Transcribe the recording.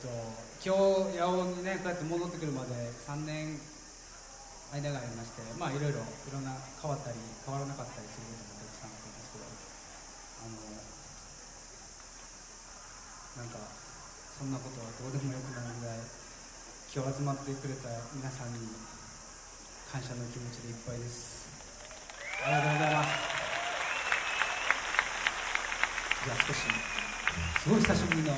と今日八尾にねこうやって戻ってくるまで3年間がありましてまあいろいろいろんな変わったり変わらなかったりすることもたくさんあったんですけどあのなんかそんなことはどうでもよくなるぐらい今日集まってくれた皆さんに感謝の気持ちでいっぱいです。ありがとうございます。じゃあ少しすごい久しぶりの、